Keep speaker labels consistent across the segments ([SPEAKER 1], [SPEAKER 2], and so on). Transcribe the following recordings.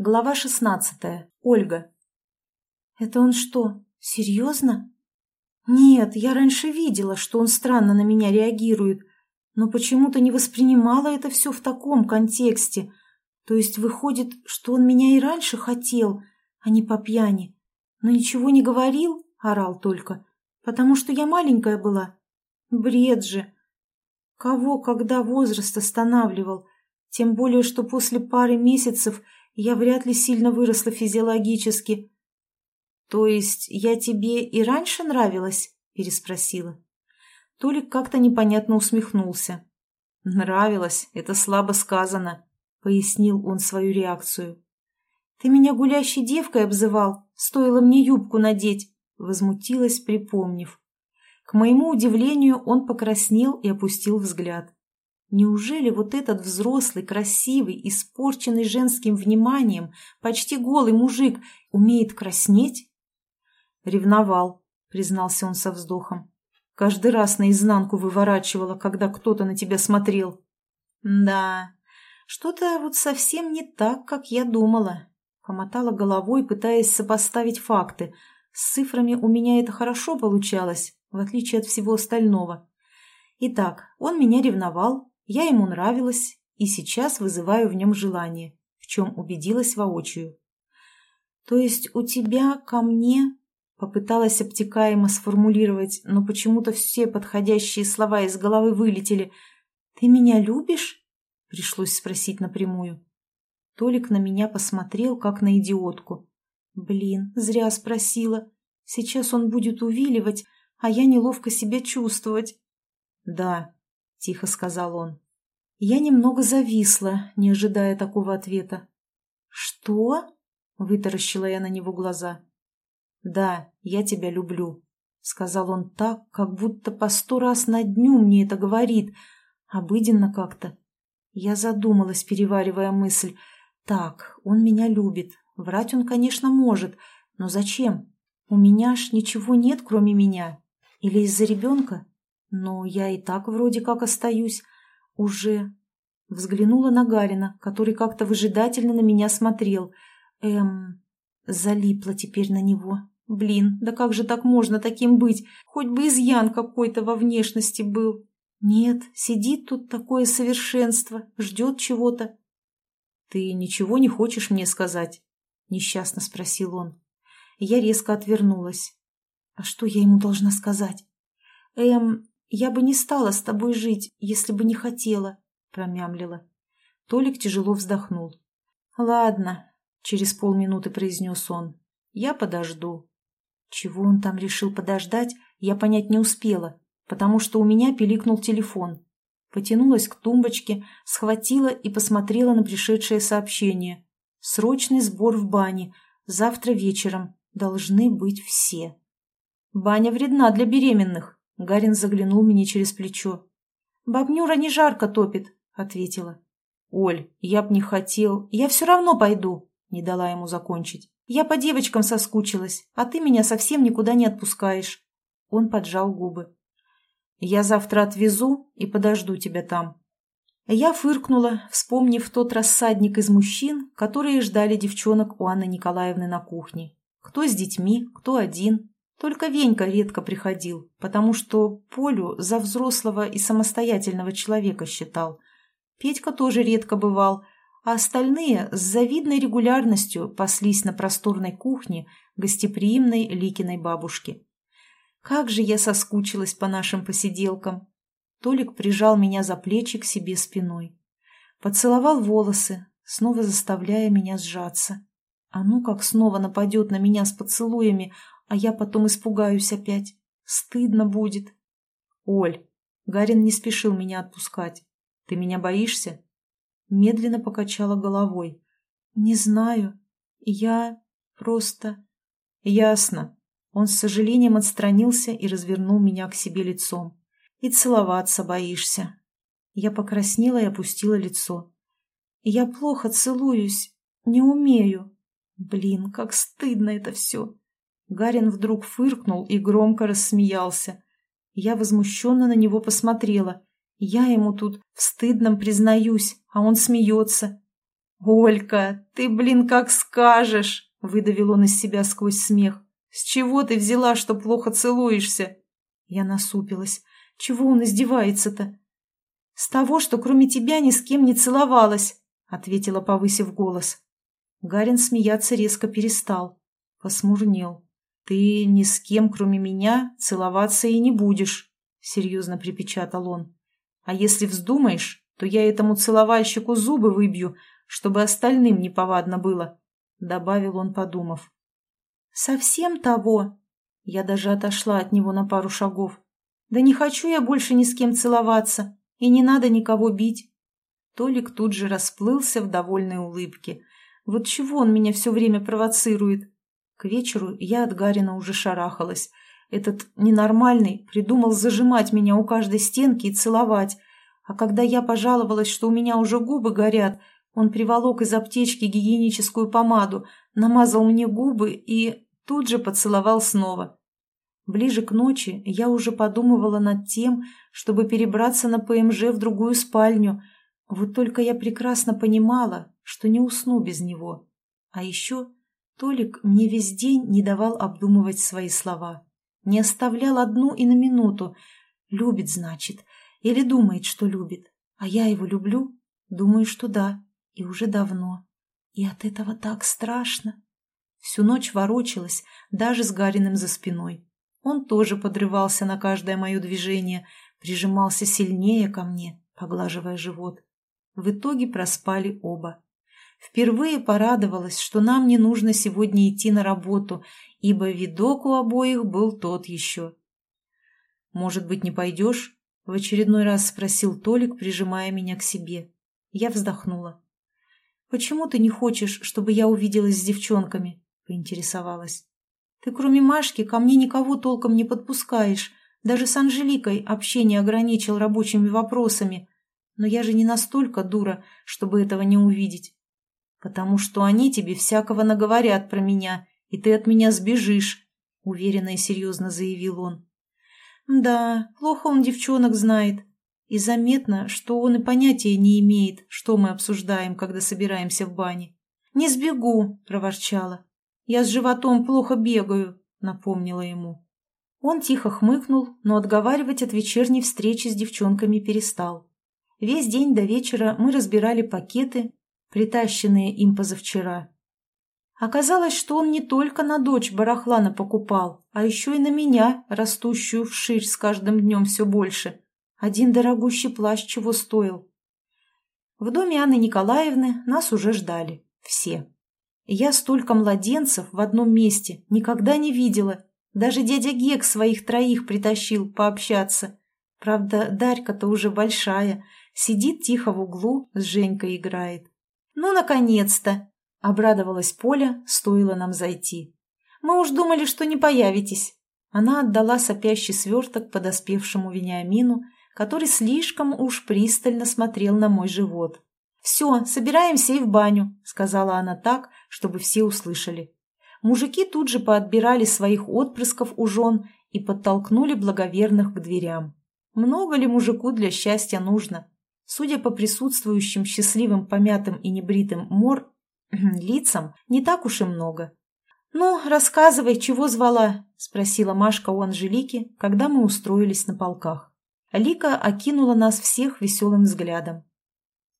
[SPEAKER 1] Глава шестнадцатая. Ольга. «Это он что, серьезно?» «Нет, я раньше видела, что он странно на меня реагирует, но почему-то не воспринимала это все в таком контексте. То есть выходит, что он меня и раньше хотел, а не по пьяни. Но ничего не говорил, орал только, потому что я маленькая была. Бред же! Кого, когда возраст останавливал? Тем более, что после пары месяцев – я вряд ли сильно выросла физиологически. То есть я тебе и раньше нравилась? Переспросила. Толик как-то непонятно усмехнулся. Нравилось, это слабо сказано, пояснил он свою реакцию. Ты меня гулящей девкой обзывал, стоило мне юбку надеть, возмутилась, припомнив. К моему удивлению, он покраснел и опустил взгляд. Неужели вот этот взрослый, красивый, испорченный женским вниманием, почти голый мужик умеет краснеть? Ревновал, признался он со вздохом. Каждый раз наизнанку выворачивала, когда кто-то на тебя смотрел. Да, что-то вот совсем не так, как я думала. Помотала головой, пытаясь сопоставить факты. С цифрами у меня это хорошо получалось, в отличие от всего остального. Итак, он меня ревновал, я ему нравилась и сейчас вызываю в нем желание, в чем убедилась воочию. «То есть у тебя ко мне...» Попыталась обтекаемо сформулировать, но почему-то все подходящие слова из головы вылетели. «Ты меня любишь?» Пришлось спросить напрямую. Толик на меня посмотрел, как на идиотку. «Блин, зря спросила. Сейчас он будет увиливать, а я неловко себя чувствовать». «Да», — тихо сказал он. Я немного зависла, не ожидая такого ответа. «Что?» — вытаращила я на него глаза. «Да, я тебя люблю», — сказал он так, как будто по сто раз на дню мне это говорит, обыденно как-то. Я задумалась, переваривая мысль. «Так, он меня любит. Врать он, конечно, может, но зачем? У меня ж ничего нет, кроме меня. Или из-за ребенка?» Но я и так вроде как остаюсь. Уже. Взглянула на Гарина, который как-то выжидательно на меня смотрел. Эм... Залипла теперь на него. Блин, да как же так можно таким быть? Хоть бы изъян какой-то во внешности был. Нет, сидит тут такое совершенство, ждет чего-то. «Ты ничего не хочешь мне сказать?» — несчастно спросил он. Я резко отвернулась. «А что я ему должна сказать?» «Эм, «Я бы не стала с тобой жить, если бы не хотела», — промямлила. Толик тяжело вздохнул. «Ладно», — через полминуты произнес он. «Я подожду». Чего он там решил подождать, я понять не успела, потому что у меня пиликнул телефон. Потянулась к тумбочке, схватила и посмотрела на пришедшее сообщение. «Срочный сбор в бане. Завтра вечером. Должны быть все». «Баня вредна для беременных», Гарин заглянул мне через плечо. «Бабнюра не жарко топит», — ответила. «Оль, я б не хотел. Я все равно пойду», — не дала ему закончить. «Я по девочкам соскучилась, а ты меня совсем никуда не отпускаешь». Он поджал губы. «Я завтра отвезу и подожду тебя там». Я фыркнула, вспомнив тот рассадник из мужчин, которые ждали девчонок у Анны Николаевны на кухне. Кто с детьми, кто один, только Венька редко приходил, потому что Полю за взрослого и самостоятельного человека считал. Петька тоже редко бывал, а остальные с завидной регулярностью паслись на просторной кухне гостеприимной Ликиной бабушки. Как же я соскучилась по нашим посиделкам! Толик прижал меня за плечи к себе спиной. Поцеловал волосы, снова заставляя меня сжаться. А ну как снова нападет на меня с поцелуями, а я потом испугаюсь опять. Стыдно будет. Оль, Гарин не спешил меня отпускать. Ты меня боишься? Медленно покачала головой. Не знаю. Я просто... Ясно. Он с сожалением отстранился и развернул меня к себе лицом. И целоваться боишься. Я покраснела и опустила лицо. Я плохо целуюсь, не умею. Блин, как стыдно это все. Гарин вдруг фыркнул и громко рассмеялся. Я возмущенно на него посмотрела. Я ему тут в стыдном признаюсь, а он смеется. «Олька, ты, блин, как скажешь!» — выдавил он из себя сквозь смех. «С чего ты взяла, что плохо целуешься?» Я насупилась. «Чего он издевается-то?» «С того, что кроме тебя ни с кем не целовалась», — ответила, повысив голос. Гарин смеяться резко перестал. Посмурнел. «Ты ни с кем, кроме меня, целоваться и не будешь», — серьезно припечатал он. «А если вздумаешь, то я этому целовальщику зубы выбью, чтобы остальным неповадно было», — добавил он, подумав. «Совсем того?» Я даже отошла от него на пару шагов. «Да не хочу я больше ни с кем целоваться, и не надо никого бить». Толик тут же расплылся в довольной улыбке. «Вот чего он меня все время провоцирует?» К вечеру я от Гарина уже шарахалась. Этот ненормальный придумал зажимать меня у каждой стенки и целовать. А когда я пожаловалась, что у меня уже губы горят, он приволок из аптечки гигиеническую помаду, намазал мне губы и тут же поцеловал снова. Ближе к ночи я уже подумывала над тем, чтобы перебраться на ПМЖ в другую спальню. Вот только я прекрасно понимала, что не усну без него. А еще Толик мне весь день не давал обдумывать свои слова. Не оставлял одну и на минуту. Любит, значит, или думает, что любит. А я его люблю? Думаю, что да. И уже давно. И от этого так страшно. Всю ночь ворочалась, даже с Гариным за спиной. Он тоже подрывался на каждое мое движение, прижимался сильнее ко мне, поглаживая живот. В итоге проспали оба. Впервые порадовалась, что нам не нужно сегодня идти на работу, ибо видок у обоих был тот еще. «Может быть, не пойдешь?» — в очередной раз спросил Толик, прижимая меня к себе. Я вздохнула. «Почему ты не хочешь, чтобы я увиделась с девчонками?» — поинтересовалась. «Ты кроме Машки ко мне никого толком не подпускаешь. Даже с Анжеликой общение ограничил рабочими вопросами. Но я же не настолько дура, чтобы этого не увидеть. Потому что они тебе всякого наговорят про меня, и ты от меня сбежишь», — уверенно и серьезно заявил он. «Да, плохо он девчонок знает. И заметно, что он и понятия не имеет, что мы обсуждаем, когда собираемся в бане. «Не сбегу», — проворчала. «Я с животом плохо бегаю», — напомнила ему. Он тихо хмыкнул, но отговаривать от вечерней встречи с девчонками перестал. Весь день до вечера мы разбирали пакеты, притащенные им позавчера. Оказалось, что он не только на дочь барахлана покупал, а еще и на меня, растущую вширь с каждым днем все больше. Один дорогущий плащ чего стоил. В доме Анны Николаевны нас уже ждали. Все. Я столько младенцев в одном месте никогда не видела. Даже дядя Гек своих троих притащил пообщаться. Правда, Дарька-то уже большая, сидит тихо в углу, с Женькой играет. «Ну, наконец-то!» — обрадовалась Поля, стоило нам зайти. «Мы уж думали, что не появитесь». Она отдала сопящий сверток подоспевшему Вениамину, который слишком уж пристально смотрел на мой живот. «Все, собираемся и в баню», — сказала она так, чтобы все услышали. Мужики тут же поотбирали своих отпрысков у жен и подтолкнули благоверных к дверям. Много ли мужику для счастья нужно? Судя по присутствующим счастливым помятым и небритым мор лицам, не так уж и много. «Ну, рассказывай, чего звала?» – спросила Машка у Анжелики, когда мы устроились на полках. Лика окинула нас всех веселым взглядом.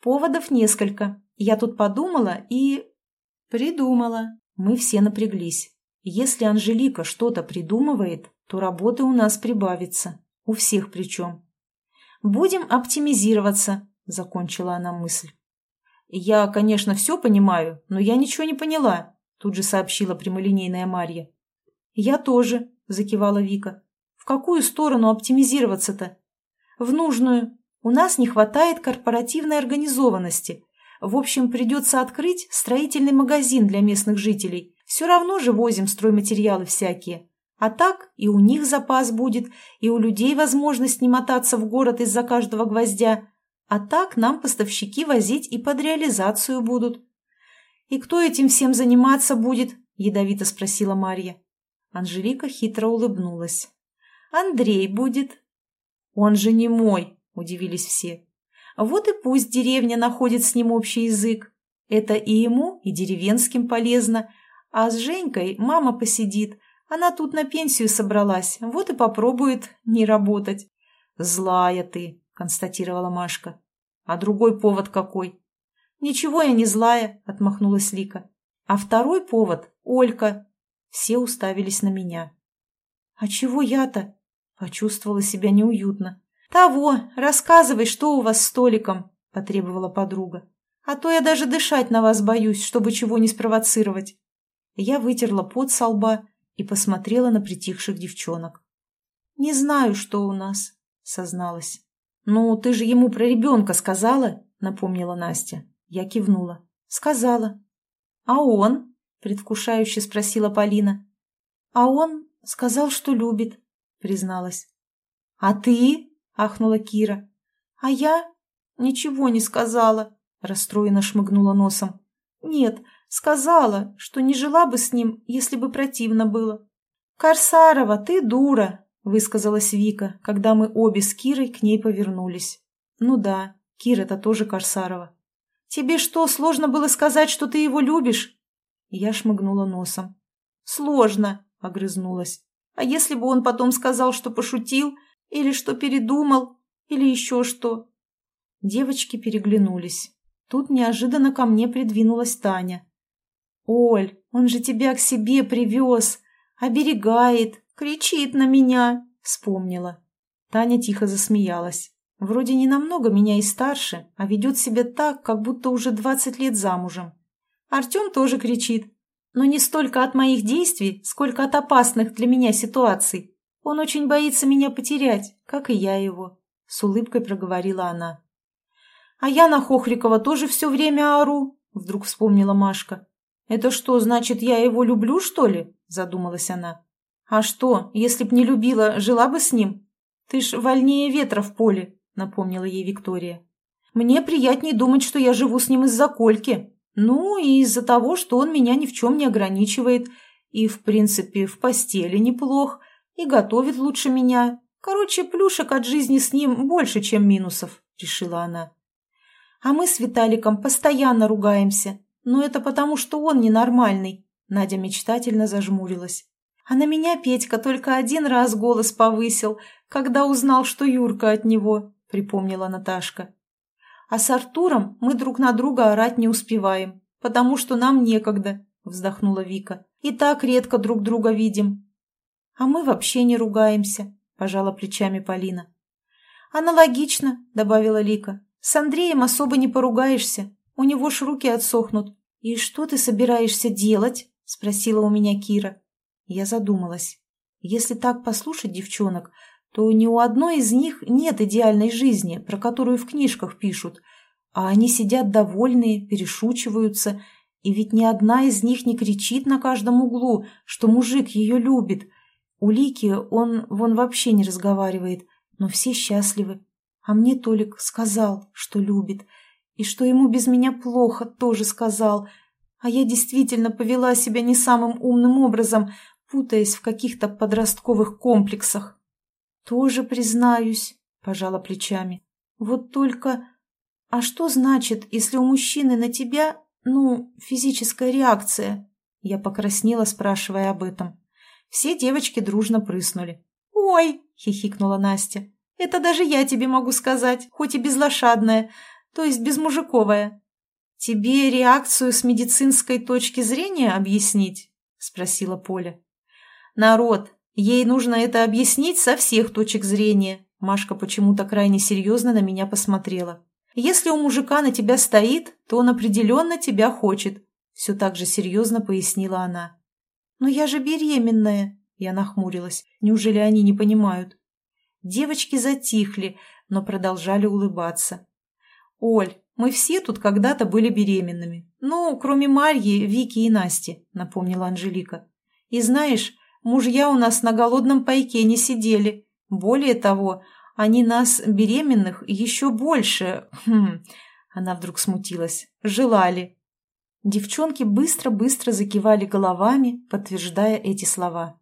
[SPEAKER 1] «Поводов несколько. Я тут подумала и...» «Придумала». Мы все напряглись. Если Анжелика что-то придумывает, то работы у нас прибавится. У всех причем. «Будем оптимизироваться», — закончила она мысль. «Я, конечно, все понимаю, но я ничего не поняла», — тут же сообщила прямолинейная Марья. «Я тоже», — закивала Вика. «В какую сторону оптимизироваться-то?» в нужную. У нас не хватает корпоративной организованности. В общем, придется открыть строительный магазин для местных жителей. Все равно же возим стройматериалы всякие. А так и у них запас будет, и у людей возможность не мотаться в город из-за каждого гвоздя. А так нам поставщики возить и под реализацию будут. «И кто этим всем заниматься будет?» – ядовито спросила Марья. Анжелика хитро улыбнулась. «Андрей будет», «Он же не мой», – удивились все. «Вот и пусть деревня находит с ним общий язык. Это и ему, и деревенским полезно. А с Женькой мама посидит. Она тут на пенсию собралась, вот и попробует не работать. «Злая ты», — констатировала Машка. «А другой повод какой?» «Ничего я не злая», — отмахнулась Лика. «А второй повод — Олька». Все уставились на меня. «А чего я-то?» Почувствовала себя неуютно. «Того, рассказывай, что у вас с столиком», — потребовала подруга. «А то я даже дышать на вас боюсь, чтобы чего не спровоцировать». Я вытерла пот со лба и посмотрела на притихших девчонок. «Не знаю, что у нас», — созналась. «Ну, ты же ему про ребенка сказала?» — напомнила Настя. Я кивнула. «Сказала». «А он?» — предвкушающе спросила Полина. «А он сказал, что любит», — призналась. «А ты?» — ахнула Кира. «А я ничего не сказала», — расстроенно шмыгнула носом. «Нет, сказала, что не жила бы с ним, если бы противно было». «Корсарова, ты дура», — высказалась Вика, когда мы обе с Кирой к ней повернулись. «Ну да, Кира-то тоже Корсарова». «Тебе что, сложно было сказать, что ты его любишь?» Я шмыгнула носом. «Сложно», — огрызнулась. «А если бы он потом сказал, что пошутил, или что передумал? Или еще что?» Девочки переглянулись. Тут неожиданно ко мне придвинулась Таня. «Оль, он же тебя к себе привез, оберегает, кричит на меня!» Вспомнила. Таня тихо засмеялась. Вроде не намного меня и старше, а ведет себя так, как будто уже двадцать лет замужем. Артем тоже кричит, но не столько от моих действий, сколько от опасных для меня ситуаций. Он очень боится меня потерять, как и я его», — с улыбкой проговорила она. «А я на Хохрикова тоже все время ору», — вдруг вспомнила Машка. «Это что, значит, я его люблю, что ли?» — задумалась она. «А что, если б не любила, жила бы с ним? Ты ж вольнее ветра в поле», — напомнила ей Виктория. «Мне приятнее думать, что я живу с ним из-за Кольки. Ну, и из-за того, что он меня ни в чем не ограничивает. И, в принципе, в постели неплох, и готовит лучше меня. Короче, плюшек от жизни с ним больше, чем минусов», — решила она. «А мы с Виталиком постоянно ругаемся. Но это потому, что он ненормальный», — Надя мечтательно зажмурилась. «А на меня Петька только один раз голос повысил, когда узнал, что Юрка от него», — припомнила Наташка. «А с Артуром мы друг на друга орать не успеваем, потому что нам некогда», — вздохнула Вика. «И так редко друг друга видим. «А мы вообще не ругаемся», – пожала плечами Полина. «Аналогично», – добавила Лика. «С Андреем особо не поругаешься. У него ж руки отсохнут». «И что ты собираешься делать?» – спросила у меня Кира. Я задумалась. Если так послушать девчонок, то ни у одной из них нет идеальной жизни, про которую в книжках пишут, а они сидят довольные, перешучиваются, и ведь ни одна из них не кричит на каждом углу, что мужик ее любит, у Лики он вон вообще не разговаривает, но все счастливы. А мне Толик сказал, что любит, и что ему без меня плохо, тоже сказал. А я действительно повела себя не самым умным образом, путаясь в каких-то подростковых комплексах. «Тоже признаюсь», — пожала плечами. «Вот только... А что значит, если у мужчины на тебя, ну, физическая реакция?» Я покраснела, спрашивая об этом. Все девочки дружно прыснули. «Ой!» — хихикнула Настя. «Это даже я тебе могу сказать, хоть и безлошадная, то есть безмужиковая». «Тебе реакцию с медицинской точки зрения объяснить?» — спросила Поля. «Народ, ей нужно это объяснить со всех точек зрения». Машка почему-то крайне серьезно на меня посмотрела. «Если у мужика на тебя стоит, то он определенно тебя хочет», — все так же серьезно пояснила она. «Но я же беременная!» Я нахмурилась. Неужели они не понимают? Девочки затихли, но продолжали улыбаться. «Оль, мы все тут когда-то были беременными. Ну, кроме Марьи, Вики и Насти», — напомнила Анжелика. «И знаешь, мужья у нас на голодном пайке не сидели. Более того, они нас, беременных, еще больше...» хм, Она вдруг смутилась. «Желали. Девчонки быстро-быстро закивали головами, подтверждая эти слова.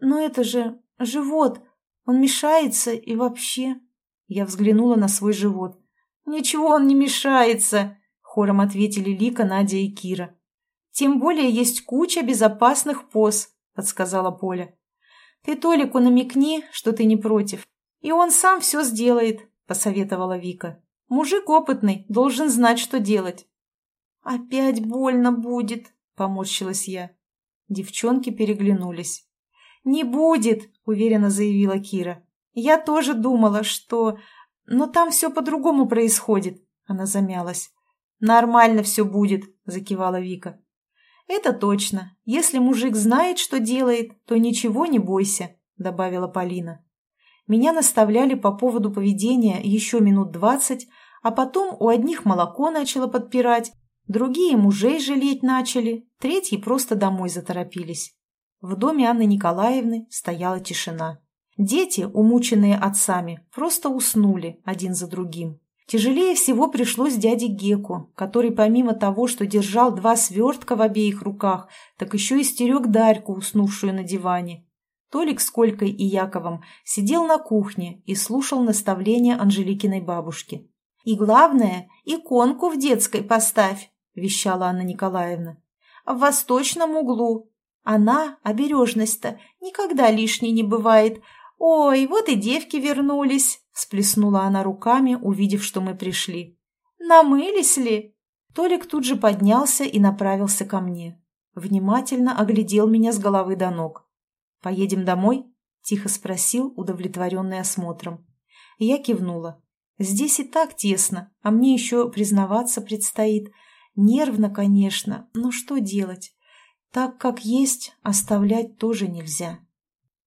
[SPEAKER 1] «Но это же живот! Он мешается и вообще...» Я взглянула на свой живот. «Ничего он не мешается!» хором ответили Лика, Надя и Кира. «Тем более есть куча безопасных поз», — подсказала Поля. «Ты Толику намекни, что ты не против, и он сам все сделает», — посоветовала Вика. «Мужик опытный, должен знать, что делать». «Опять больно будет», — поморщилась я. Девчонки переглянулись. «Не будет», — уверенно заявила Кира. «Я тоже думала, что... Но там все по-другому происходит», — она замялась. «Нормально все будет», — закивала Вика. «Это точно. Если мужик знает, что делает, то ничего не бойся», — добавила Полина. Меня наставляли по поводу поведения еще минут двадцать, а потом у одних молоко начало подпирать, другие мужей жалеть начали, третьи просто домой заторопились. В доме Анны Николаевны стояла тишина. Дети, умученные отцами, просто уснули один за другим. Тяжелее всего пришлось дяде Геку, который помимо того, что держал два свертка в обеих руках, так еще и стерег Дарьку, уснувшую на диване. Толик с Колькой и Яковом сидел на кухне и слушал наставления Анжеликиной бабушки. «И главное, иконку в детской поставь», – вещала Анна Николаевна. «В восточном углу. Она, обережность-то, никогда лишней не бывает. Ой, вот и девки вернулись», – всплеснула она руками, увидев, что мы пришли. «Намылись ли?» Толик тут же поднялся и направился ко мне. Внимательно оглядел меня с головы до ног. «Поедем домой?» – тихо спросил, удовлетворенный осмотром. Я кивнула. «Здесь и так тесно, а мне еще признаваться предстоит. Нервно, конечно, но что делать? Так, как есть, оставлять тоже нельзя».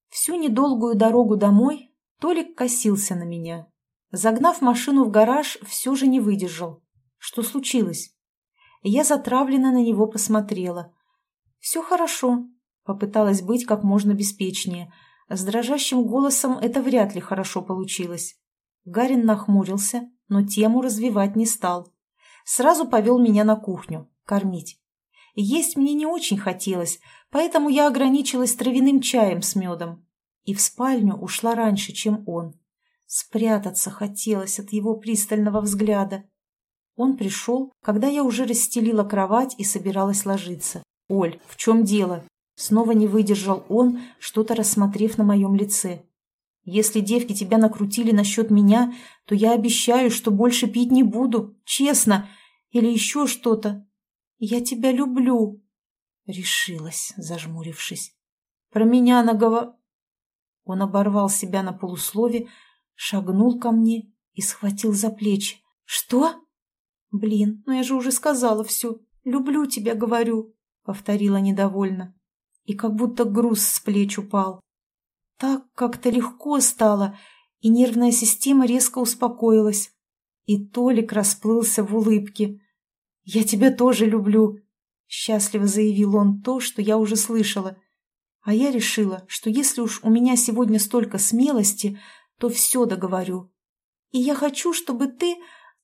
[SPEAKER 1] Всю недолгую дорогу домой Толик косился на меня. Загнав машину в гараж, все же не выдержал. Что случилось? Я затравленно на него посмотрела. «Все хорошо», Попыталась быть как можно беспечнее. С дрожащим голосом это вряд ли хорошо получилось. Гарин нахмурился, но тему развивать не стал. Сразу повел меня на кухню, кормить. Есть мне не очень хотелось, поэтому я ограничилась травяным чаем с медом. И в спальню ушла раньше, чем он. Спрятаться хотелось от его пристального взгляда. Он пришел, когда я уже расстелила кровать и собиралась ложиться. «Оль, в чем дело?» Снова не выдержал он, что-то рассмотрев на моем лице. «Если девки тебя накрутили насчет меня, то я обещаю, что больше пить не буду, честно, или еще что-то. Я тебя люблю», — решилась, зажмурившись. «Про меня наговор...» Он оборвал себя на полуслове, шагнул ко мне и схватил за плечи. «Что?» «Блин, ну я же уже сказала все. Люблю тебя, говорю», — повторила недовольно и как будто груз с плеч упал. Так как-то легко стало, и нервная система резко успокоилась. И Толик расплылся в улыбке. «Я тебя тоже люблю», — счастливо заявил он то, что я уже слышала. А я решила, что если уж у меня сегодня столько смелости, то все договорю. И я хочу, чтобы ты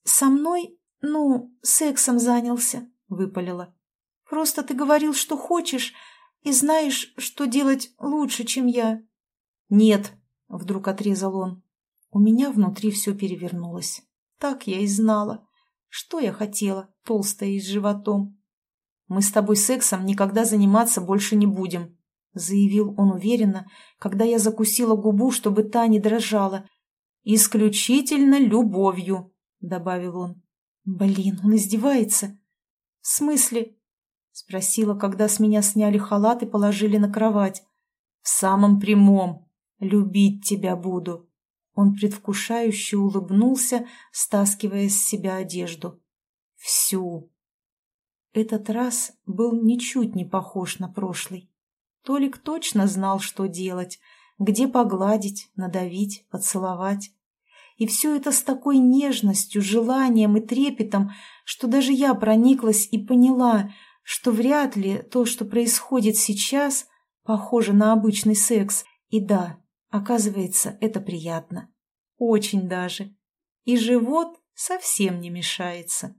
[SPEAKER 1] со мной, ну, сексом занялся, — выпалила. Просто ты говорил, что хочешь, и знаешь, что делать лучше, чем я?» «Нет», — вдруг отрезал он. У меня внутри все перевернулось. Так я и знала. Что я хотела, толстая и с животом? «Мы с тобой сексом никогда заниматься больше не будем», — заявил он уверенно, когда я закусила губу, чтобы та не дрожала. «Исключительно любовью», — добавил он. «Блин, он издевается». «В смысле?» Спросила, когда с меня сняли халат и положили на кровать. В самом прямом. Любить тебя буду. Он предвкушающе улыбнулся, стаскивая с себя одежду. Всю. Этот раз был ничуть не похож на прошлый. Толик точно знал, что делать, где погладить, надавить, поцеловать. И все это с такой нежностью, желанием и трепетом, что даже я прониклась и поняла, что вряд ли то, что происходит сейчас, похоже на обычный секс. И да, оказывается, это приятно. Очень даже. И живот совсем не мешается.